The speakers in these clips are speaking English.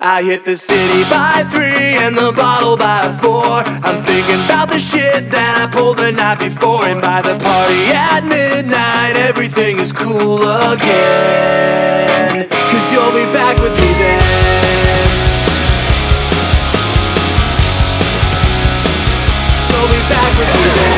I hit the city by three and the bottle by four. I'm thinking about the shit that I pulled the night before. And by the party at midnight, everything is cool again. Cause you'll be back with me then. You'll be back with me then.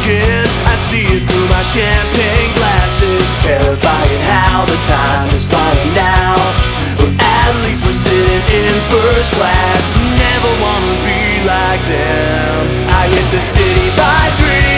Again. I see it through my champagne glasses. Terrifying how the time is flying now. But at least we're sitting in first class. Never wanna be like them. I hit the city by three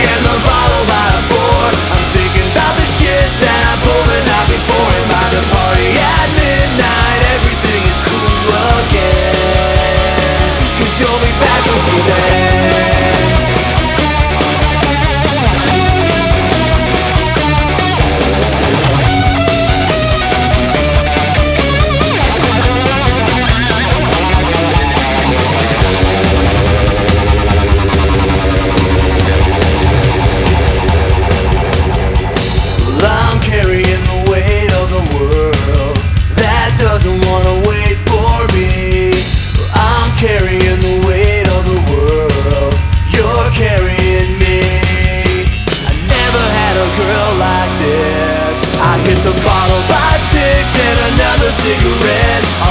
I hit the bottle by six and another cigarette.